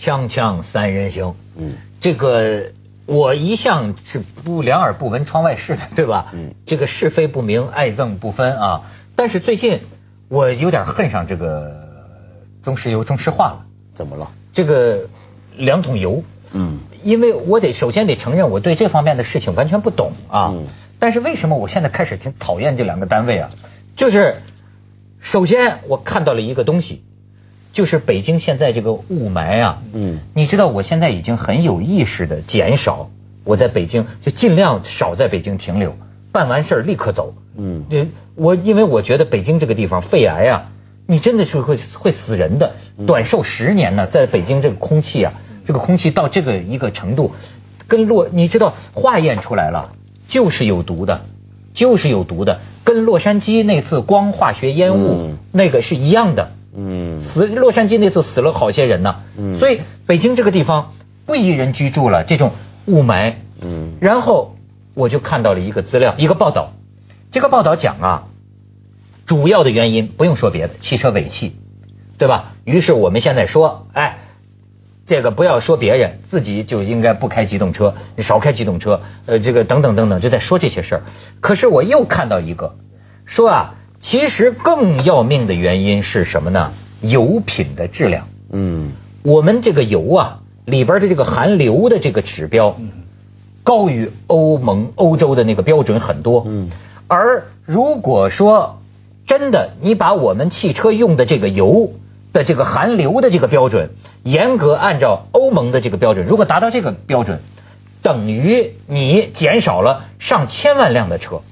锵锵三人行，嗯，这个我一向是不两耳不闻窗外事的，对吧？嗯，这个是非不明，爱憎不分啊。但是最近我有点恨上这个中石油、中石化了。怎么了？这个两桶油，嗯，因为我得首先得承认我对这方面的事情完全不懂啊。嗯但是为什么我现在开始挺讨厌这两个单位啊？就是首先我看到了一个东西，就是北京现在这个雾霾啊，嗯你知道我现在已经很有意识的减少我在北京就尽量少在北京停留，办完事儿立刻走。嗯这我因为我觉得北京这个地方肺癌啊，你真的是会会死人的，嗯短寿十年呢。在北京这个空气啊，这个空气到这个一个程度，跟洛你知道化验出来了，就是有毒的，就是有毒的，跟洛杉矶那次光化学烟雾、嗯那个是一样的。嗯死洛杉矶那次死了好些人呢，嗯所以北京这个地方不宜人居住了，这种雾霾。嗯然后我就看到了一个资料，一个报道，这个报道讲啊，主要的原因不用说别的，汽车尾气，对吧？于是我们现在说，哎，这个不要说别人，自己就应该不开机动车，你少开机动车，呃，这个等等等等，就在说这些事儿。可是我又看到一个，说啊，其实更要命的原因是什么呢？油品的质量。嗯我们这个油啊里边的这个含硫的这个指标，高于欧盟欧洲的那个标准很多。嗯而如果说真的你把我们汽车用的这个油的这个含硫的这个标准，严格按照欧盟的这个标准，如果达到这个标准，等于你减少了上千万辆的车。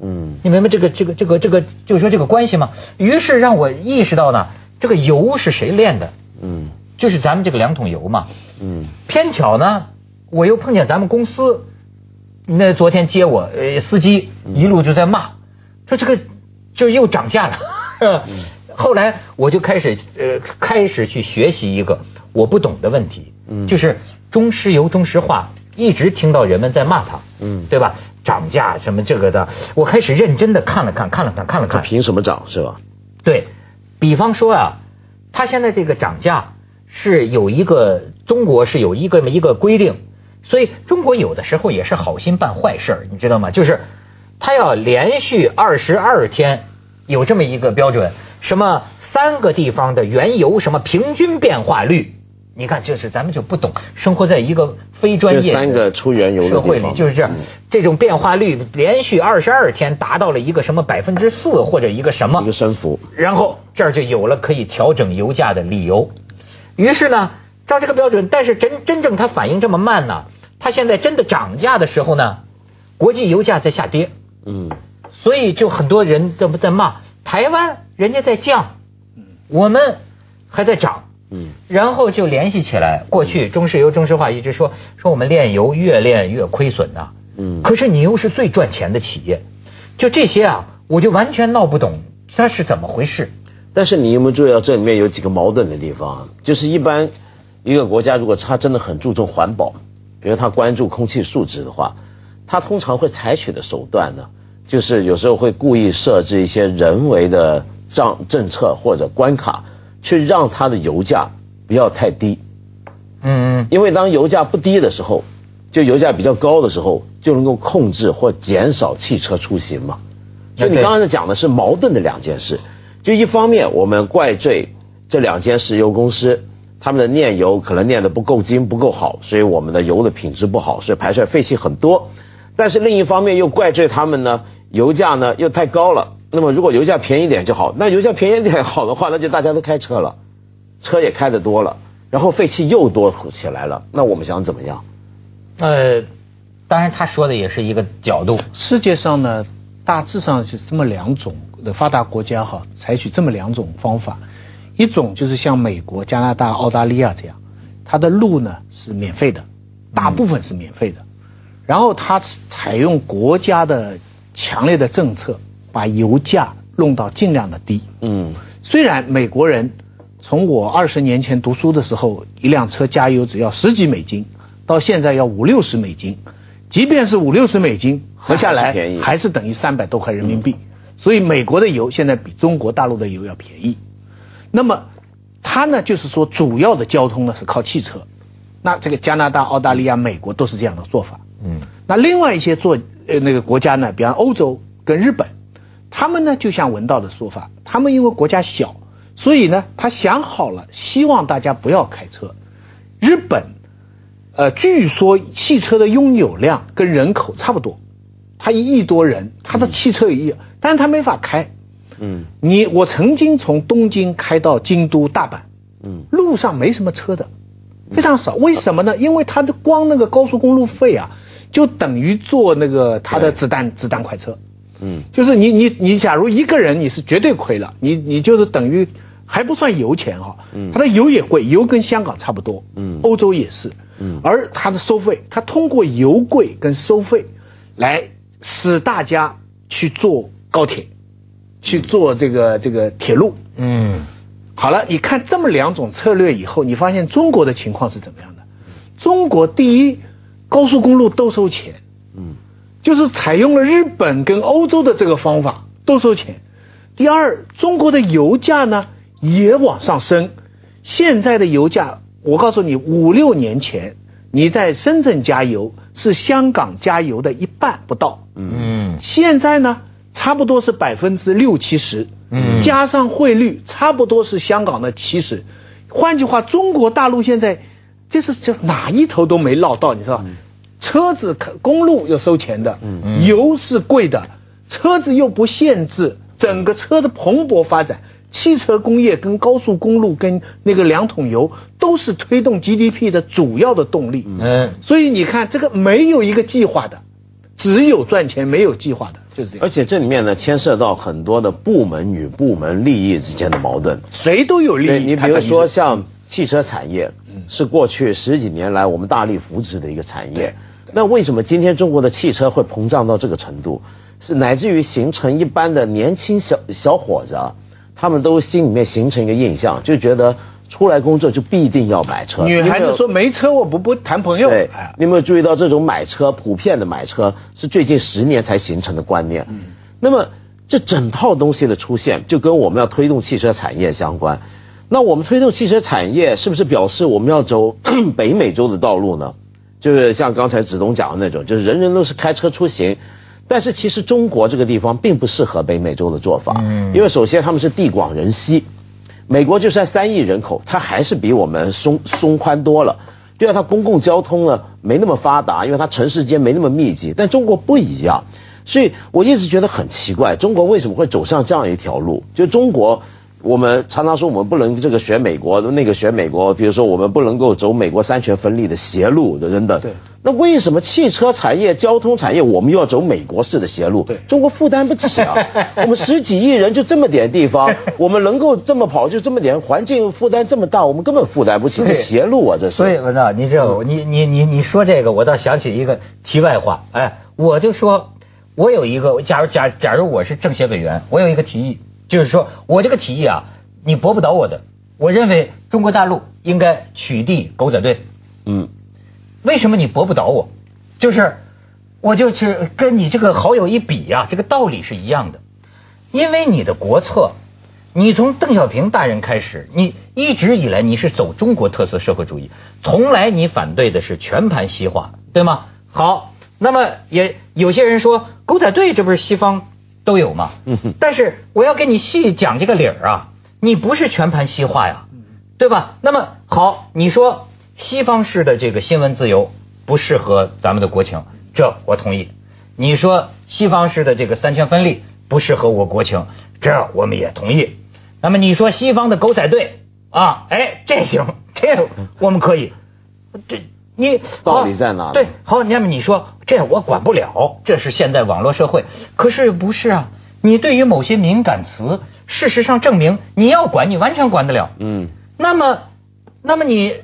嗯你明白这个这个这个这个就是说这个关系吗？于是让我意识到呢，这个油是谁炼的？嗯就是咱们这个两桶油嘛。嗯偏巧呢，我又碰见咱们公司，那昨天接我，呃，司机一路就在骂，说这个就又涨价了。后来我就开始呃开始去学习一个我不懂的问题，嗯就是中石油、中石化，一直听到人们在骂它，嗯对吧？涨价什么这个的，我开始认真的看了看，看了看，看了看，凭什么涨是吧？对，比方说啊，它现在这个涨价是有一个中国是有一个一个规定，所以中国有的时候也是好心办坏事，你知道吗？就是它要连续二十二天有这么一个标准，什么三个地方的原油什么平均变化率。你看，就是咱们就不懂，生活在一个非专业三个出原油社会里就是这样嗯，这种变化率连续二十二天达到了一个什么百分之四或者一个什么一个升幅。然后这儿就有了可以调整油价的理由。于是呢，照这个标准，但是真真正它反应这么慢呢，它现在真的涨价的时候呢，国际油价在下跌，嗯所以就很多人在在骂台湾，人家在降，我们还在涨。嗯然后就联系起来，过去中石油、中石化一直说说我们炼油越炼越亏损呐、嗯可是你又是最赚钱的企业，就这些啊，我就完全闹不懂它是怎么回事。但是你有没有注意到这里面有几个矛盾的地方？就是一般一个国家如果它真的很注重环保，比如它关注空气素质的话，它通常会采取的手段呢，就是有时候会故意设置一些人为的政政策或者关卡，去让它的油价不要太低。嗯因为当油价不低的时候，就油价比较高的时候，就能够控制或减少汽车出行嘛。所以你对刚才讲的是矛盾的两件事，就一方面我们怪罪这两间石油公司，他们的炼油可能炼的不够精不够好，所以我们的油的品质不好，所以排出来废气很多。但是另一方面又怪罪他们呢，油价呢又太高了。那么如果油价便宜点就好，那油价便宜点好的话，那就大家都开车了，车也开得多了，然后废气又多起来了，那我们想怎么样？呃，当然他说的也是一个角度。世界上呢，大致上是这么两种的发达国家哈，采取这么两种方法，一种就是像美国、加拿大、澳大利亚这样，它的路呢是免费的，大部分是免费的，然后它采用国家的强烈的政策，把油价弄到尽量的低。嗯虽然美国人从我二十年前读书的时候，一辆车加油只要十几美金，到现在要五六十美金，即便是五六十美金，合下来还是等于三百多块人民币。所以美国的油现在比中国大陆的油要便宜。那么它呢就是说主要的交通呢是靠汽车。那这个加拿大、澳大利亚、美国都是这样的做法。嗯，那另外一些做呃那个国家呢，比方欧洲跟日本，他们呢就像文道的说法，他们因为国家小，所以呢他想好了，希望大家不要开车。日本，呃，据说汽车的拥有量跟人口差不多，他一亿多人，他的汽车一亿，但是他没法开。嗯你我曾经从东京开到京都、大阪，嗯路上没什么车的，非常少。为什么呢？因为它的光那个高速公路费啊，就等于坐那个它的子弹子弹快车。嗯。就是你你你，假如一个人你是绝对亏了，你你就是等于还不算油钱哈、嗯。它的油也贵，油跟香港差不多，嗯。欧洲也是，嗯。而它的收费，它通过油贵跟收费来使大家去坐高铁，去坐这个这个铁路。嗯。好了，你看这么两种策略以后，你发现中国的情况是怎么样的？中国第一，高速公路都收钱，嗯就是采用了日本跟欧洲的这个方法，都收钱。第二，中国的油价呢也往上升。现在的油价，我告诉你，五六年前你在深圳加油是香港加油的一半不到，嗯现在呢差不多是百分之六七十，嗯加上汇率差不多是香港的七十。换句话，中国大陆现在这是这哪一头都没落到，你知道吧？车子可公路要收钱的，嗯油是贵的，车子又不限制，整个车的蓬勃发展，汽车工业跟高速公路跟那个两桶油都是推动 GDP 的主要的动力。嗯所以你看，这个没有一个计划的，只有赚钱，没有计划的，就是这样。而且这里面呢，牵涉到很多的部门与部门利益之间的矛盾。谁都有利益。你比如说像汽车产业嗯，是过去十几年来我们大力扶持的一个产业对。那为什么今天中国的汽车会膨胀到这个程度？是乃至于形成一般的年轻小小伙子啊，他们都心里面形成一个印象，就觉得出来工作就必定要买车。女孩子说没车我不不谈朋友。对哎，你有没有注意到这种买车普遍的买车是最近十年才形成的观念？嗯那么这整套东西的出现，就跟我们要推动汽车产业相关。那我们推动汽车产业，是不是表示我们要走 北美洲的道路呢？就是像刚才子东讲的那种，就是人人都是开车出行。但是其实中国这个地方并不适合北美洲的做法，嗯因为首先他们是地广人稀，美国就算三亿人口，它还是比我们松松宽多了。第二，它公共交通呢没那么发达，因为它城市间没那么密集。但中国不一样，所以我一直觉得很奇怪，中国为什么会走上这样一条路？就中国，我们常常说我们不能这个学美国，那个学美国，比如说我们不能够走美国三权分立的邪路的等等。对。那为什么汽车产业、交通产业我们又要走美国式的邪路？对中国负担不起啊！我们十几亿人就这么点地方，我们能够这么跑就这么点，环境负担这么大，我们根本负担不起，这对邪路啊！这是。所以文道，你这，你你你你说这个，我倒想起一个题外话，哎，我就说，我有一个，假如假假如我是政协委员，我有一个提议，就是说我这个提议啊，你驳不倒我的，我认为中国大陆应该取缔狗仔队。嗯为什么你驳不倒我？就是我就是跟你这个好友一比呀、这个道理是一样的。因为你的国策，你从邓小平大人开始，你一直以来你是走中国特色社会主义，从来你反对的是全盘西化，对吗？好，那么也有些人说狗仔队这不是西方都有嘛？嗯但是我要跟你细讲这个理儿啊，你不是全盘西化呀，对吧？那么好，你说西方式的这个新闻自由不适合咱们的国情，这我同意。你说西方式的这个三权分立不适合我国情，这我们也同意。那么你说西方的狗仔队啊，哎，这行，这我们可以。这你道理在哪对，好，那么你说这我管不了，这是现在网络社会。可是不是啊？你对于某些敏感词，事实上证明你要管，你完全管得了。嗯那么，那么你，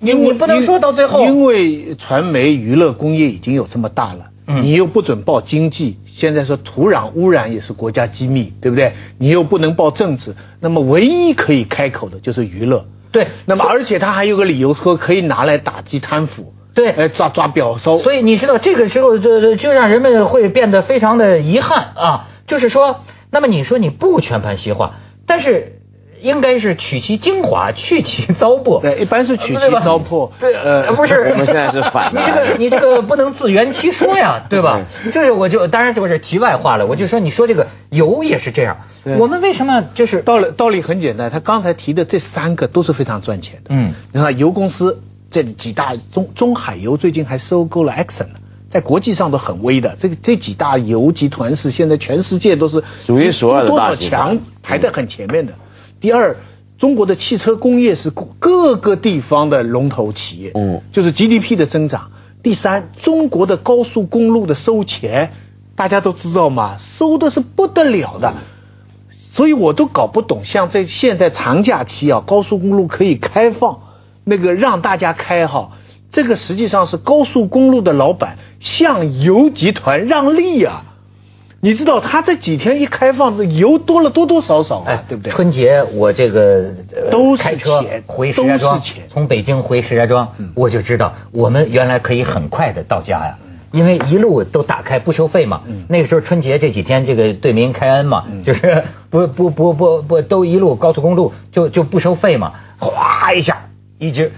你你不能说到最后，因为传媒娱乐工业已经有这么大了，嗯你又不准报经济，现在说土壤污染也是国家机密，对不对？你又不能报政治，那么唯一可以开口的就是娱乐。对，那么而且他还有个理由说可以拿来打击贪腐，对呃，抓抓表收。所以你知道这个时候就就就让人们会变得非常的遗憾啊，就是说，那么你说你不全盘西化，但是应该是取其精华，去其糟粕。对，一般是取其糟粕。对，呃，不是，我们现在是反的你这个你这个不能自圆其说呀，对吧？这是我就当然这个是题外话了，我就说你说这个油也是这样，我们为什么就是道理道理很简单，他刚才提的这三个都是非常赚钱的。嗯，你看油公司这几大中中海油最近还收购了 Exxon 了。在国际上都很威的，这个这几大油集团是现在全世界都是数一数二的多少大集团强排在很前面的。第二，中国的汽车工业是各个地方的龙头企业，嗯就是 GDP 的增长。第三，中国的高速公路的收钱，大家都知道嘛，收的是不得了的。所以我都搞不懂，像在现在长假期啊，高速公路可以开放，那个让大家开哈，这个实际上是高速公路的老板向油集团让利啊。你知道他这几天一开放，这油多了多多少少啊，哎，对不对？春节我这个、呃都是开车钱回石家庄从北京回石家庄，嗯。我就知道我们原来可以很快的到家呀。因为一路都打开不收费嘛，嗯。那个时候春节这几天这个对民开恩嘛，嗯。就是 不不不不不都一路高速公路就就不收费嘛，哗一下一直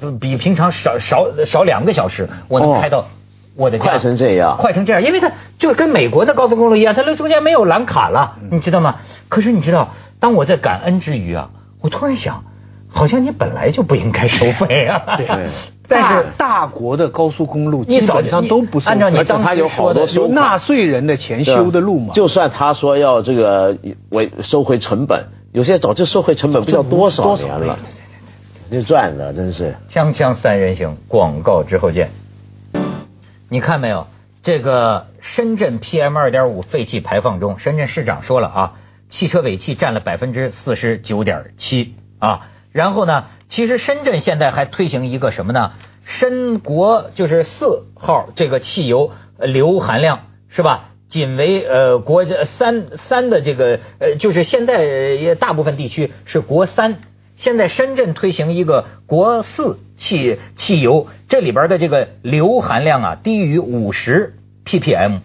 就比平常少少少两个小时，我能哦。开到我的家，快成这样快成这样，因为它就跟美国的高速公路一样，它那中间没有拦卡了，嗯你知道吗？可是你知道，当我在感恩之余啊，我突然想，好像你本来就不应该收费啊。对但是大大国的高速公路基你早本上都不是按照你当时说的由纳税人的钱修的路嘛。就算他说要这个为收回成本，有些早就收回成本不知道多少年了，就赚了，真是。锵锵三人行，广告之后见。你看没有？这个深圳 PM 二点五废气排放中，深圳市长说了啊，汽车尾气占了百分之四十九点七啊。然后呢，其实深圳现在还推行一个什么呢？深国就是四号这个汽油硫含量是吧？仅为呃国三三的这个呃，就是现在也大部分地区是国三，现在深圳推行一个国四汽汽油，这里边的这个硫含量啊低于五十 ppm，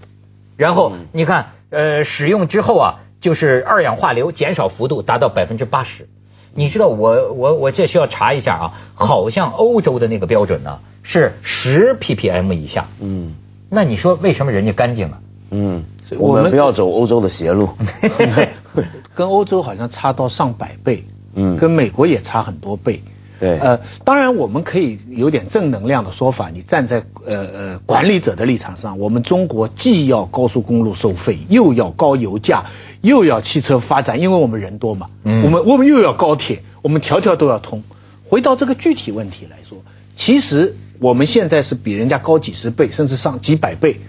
然后嗯你看呃使用之后啊，就是二氧化硫减少幅度达到百分之八十。你知道我我我这需要查一下啊，好像欧洲的那个标准呢是十 ppm 以下。嗯那你说为什么人家干净啊？嗯，我们我们不要走欧洲的邪路。跟欧洲好像差到上百倍，嗯跟美国也差很多倍。对呃，当然我们可以有点正能量的说法，你站在呃呃管理者的立场上，我们中国既要高速公路收费，又要高油价，又要汽车发展，因为我们人多嘛，嗯我们我们又要高铁，我们条条都要通。回到这个具体问题来说，其实我们现在是比人家高几十倍，甚至上几百倍，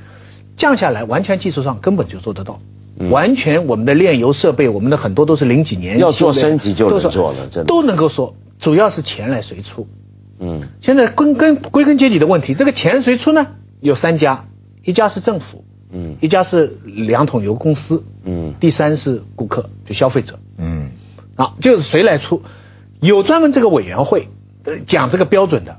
降下来，完全技术上根本就做得到。嗯完全我们的炼油设备，我们的很多都是零几年要做升级就能做了真的都能够说，主要是钱来谁出。嗯现在根根归根结底的问题，这个钱谁出呢？有三家，一家是政府，嗯一家是两桶油公司，嗯第三是顾客，就消费者。嗯啊，就是谁来出？有专门这个委员会呃讲这个标准的。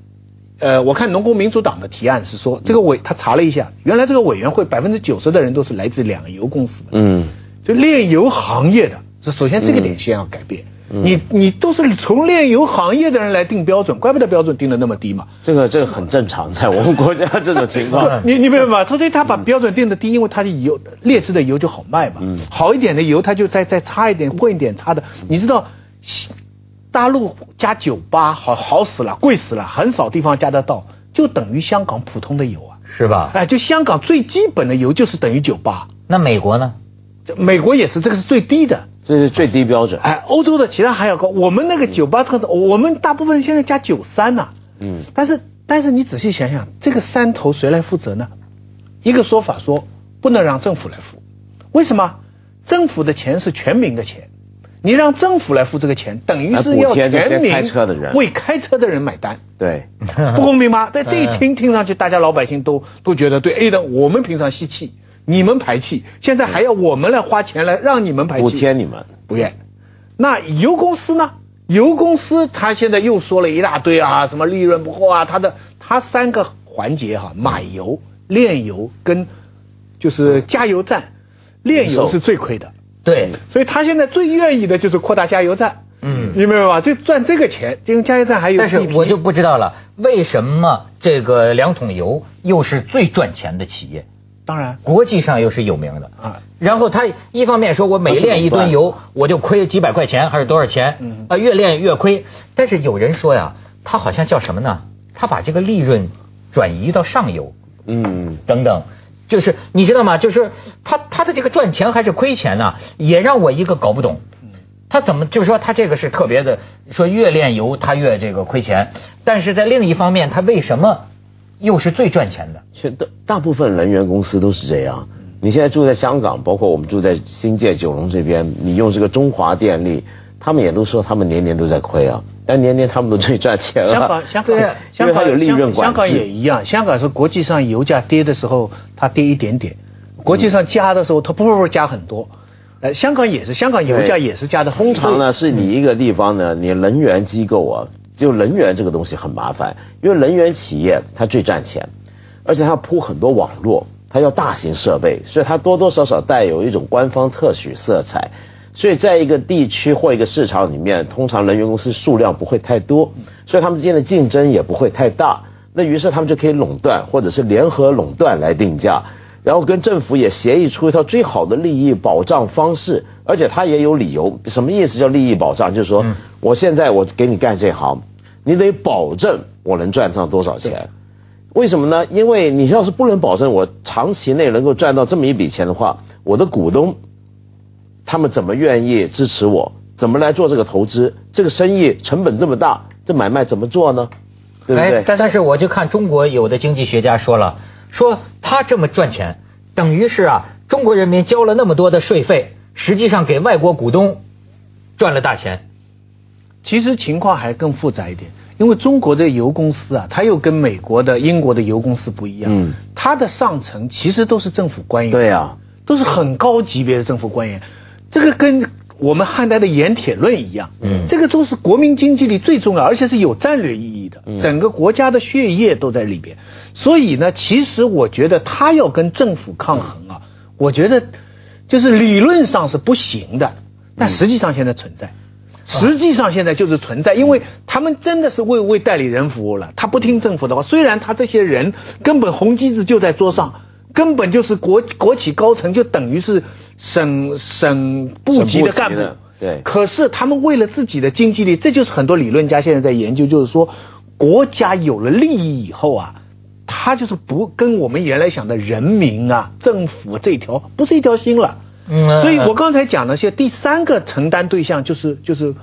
呃，我看农工民主党的提案是说，这个委他查了一下，原来这个委员会百分之九十的人都是来自两油公司的，嗯就炼油行业的。这首先这个点先要改变。嗯你你都是从炼油行业的人来定标准，怪不得标准定的那么低嘛。这个这个很正常，在我们国家 这种情况。你你明白吗？他所以他把标准定的低，因为他的油劣质的油就好卖嘛。嗯好一点的油，他就再再差一点，混一点差的。你知道，西大陆加九八好好死了，贵死了，很少地方加得到，就等于香港普通的油啊。是吧？哎，就香港最基本的油就是等于九八，那美国呢？这美国也是，这个是最低的。这是最低标准。哎，欧洲的其他还要高，我们那个九八特我们大部分现在加九三呐。嗯但是但是你仔细想想，这个山头谁来负责呢？一个说法说不能让政府来付，为什么？政府的钱是全民的钱，你让政府来付这个钱，等于是要全民开车的人为开车的人买单，对，不公平吗？在这一听听上去，大家老百姓都都觉得对 A 的，我们平常吸气，你们排气，现在还要我们来花钱来让你们排气，补贴你们。不愿。那油公司呢？油公司他现在又说了一大堆啊，什么利润不够啊，他的他三个环节哈、买油、炼油跟就是加油站，炼油是最亏的，对，所以他现在最愿意的就是扩大加油站。嗯你明白吧？就赚这个钱，因为加油站还有但是我就不知道了，为什么这个两桶油又是最赚钱的企业？当然国际上又是有名的啊。然后他一方面说我每炼一吨油我就亏几百块钱还是多少钱？嗯啊，越炼越亏。但是有人说呀，他好像叫什么呢？他把这个利润转移到上游嗯，等等。就是你知道吗？就是他他的这个赚钱还是亏钱呢？也让我一个搞不懂。他怎么就是说他这个是特别的，说越炼油他越这个亏钱，但是在另一方面他为什么又是最赚钱的？是大大部分能源公司都是这样。你现在住在香港，包括我们住在新界九龙这边，你用这个中华电力，他们也都说他们年年都在亏啊，但年年他们都最赚钱了。香港，香对港，香港有利润管。香港也一样，香港是国际上油价跌的时候，它跌一点点；国际上加的时候，它不不不加很多。呃，香港也是，香港油价也是加的。通常呢，是你一个地方呢，你能源机构啊，就能源这个东西很麻烦，因为能源企业它最赚钱，而且它铺很多网络，它要大型设备，所以它多多少少带有一种官方特许色彩。所以在一个地区或一个市场里面，通常能源公司数量不会太多，所以他们之间的竞争也不会太大。那于是他们就可以垄断，或者是联合垄断来定价。然后跟政府也协议出一套最好的利益保障方式，而且他也有理由。什么意思叫利益保障？就是说，嗯我现在我给你干这行，你得保证我能赚上多少钱。为什么呢？因为你要是不能保证我长期内能够赚到这么一笔钱的话，我的股东他们怎么愿意支持我？怎么来做这个投资？这个生意成本这么大，这买卖怎么做呢？对不对？哎但是我就看中国有的经济学家说了，说他这么赚钱，等于是啊，中国人民交了那么多的税费，实际上给外国股东赚了大钱。其实情况还更复杂一点，因为中国的油公司啊，它又跟美国的、英国的油公司不一样。嗯，它的上层其实都是政府官员。对啊，都是很高级别的政府官员。这个跟我们汉代的盐铁论一样。嗯这个都是国民经济里最重要，而且是有战略意义的。嗯整个国家的血液都在里边。所以呢，其实我觉得他要跟政府抗衡啊，我觉得就是理论上是不行的，但实际上现在存在。实际上现在就是存在，因为他们真的是为为代理人服务了。他不听政府的话，虽然他这些人根本红机子就在桌上，根本就是国国企高层，就等于是省省部级的干部。对可是他们为了自己的经济力，这就是很多理论家现在在研究，就是说国家有了利益以后啊，他就是不跟我们原来想的人民啊、政府这条不是一条心了。嗯所以我刚才讲的是第三个承担对象就是就是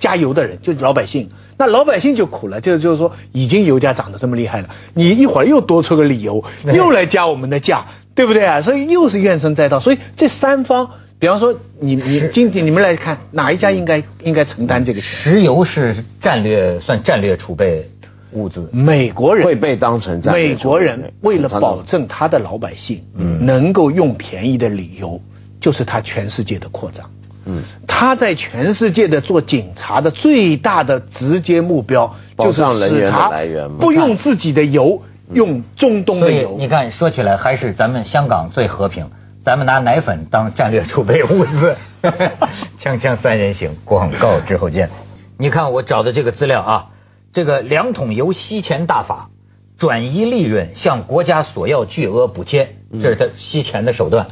加油的人，就是老百姓。那老百姓就苦了，就就是说已经油价涨得这么厉害了，你一会儿又多出个理由，又来加我们的价，对不对啊？所以又是怨声载道。所以这三方，比方说你你今天你们来看哪一家应该应该承担这个钱？石油是战略算战略储备物资，美国人会被当成战略美国人为了保证他的老百姓嗯能够用便宜的理由，就是他全世界的扩张。嗯，他在全世界的做警察的最大的直接目标，就是保障能源的使他来源不用自己的油，用中东所以的油。你看，说起来还是咱们香港最和平，咱们拿奶粉当战略储备物资。锵锵三人行，广告之后见。你看我找的这个资料啊，这个两桶油吸钱大法，转移利润向国家索要巨额补贴，这是他吸钱的手段。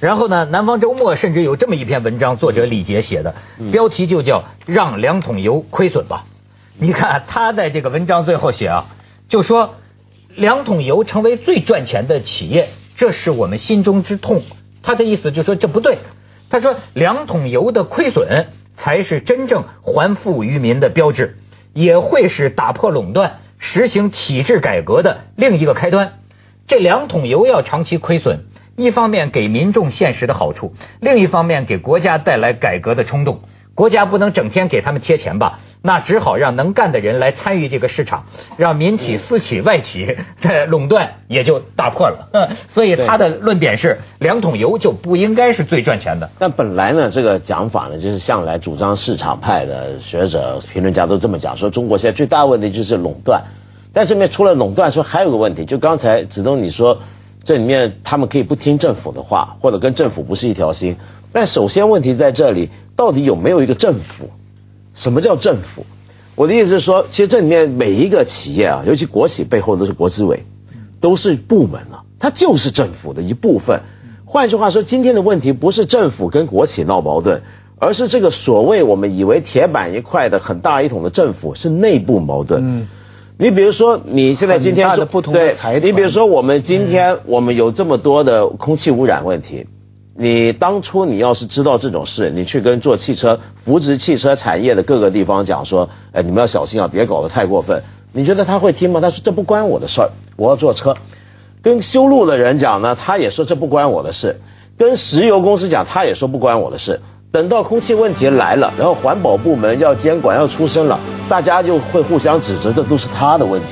然后呢，南方周末甚至有这么一篇文章，作者李杰写的，标题就叫“让两桶油亏损吧”。你看他在这个文章最后写啊，就说两桶油成为最赚钱的企业，这是我们心中之痛。他的意思就说这不对，他说两桶油的亏损才是真正还富于民的标志，也会是打破垄断、实行体制改革的另一个开端。这两桶油要长期亏损，一方面给民众现实的好处，另一方面给国家带来改革的冲动。国家不能整天给他们贴钱吧？那只好让能干的人来参与这个市场，让民企、私企、外企的垄断也就打破了。嗯 所以他的论点是，两桶油就不应该是最赚钱的。但本来呢，这个讲法呢，就是向来主张市场派的学者、评论家都这么讲，说中国现在最大问题就是垄断。但这里面除了垄断，说还有个问题，就刚才子东你说，这里面他们可以不听政府的话，或者跟政府不是一条心。但首先问题在这里，到底有没有一个政府？什么叫政府？我的意思是说，其实这里面每一个企业啊，尤其国企背后都是国资委，都是部门啊，它就是政府的一部分。换句话说，今天的问题不是政府跟国企闹矛盾，而是这个所谓我们以为铁板一块的很大一统的政府是内部矛盾。你比如说，你现在今天的不同的财你比如说，我们今天我们有这么多的空气污染问题。你当初你要是知道这种事，你去跟做汽车扶植汽车产业的各个地方讲说，哎，你们要小心啊，别搞得太过分。你觉得他会听吗？他说这不关我的事儿，我要坐车。跟修路的人讲呢，他也说这不关我的事。跟石油公司讲，他也说不关我的事。等到空气问题来了，然后环保部门要监管要出声了，大家就会互相指责，这都是他的问题。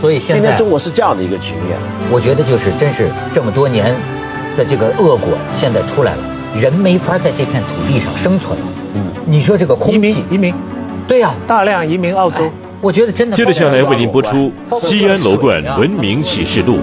所以现在中国是这样的一个局面。我觉得就是真是这么多年。的这个恶果现在出来了，人没法在这片土地上生存。嗯，你说这个空气移民，对呀，大量移民澳洲，我觉得真的。接着下来为您播出《西安楼冠文明启示录》。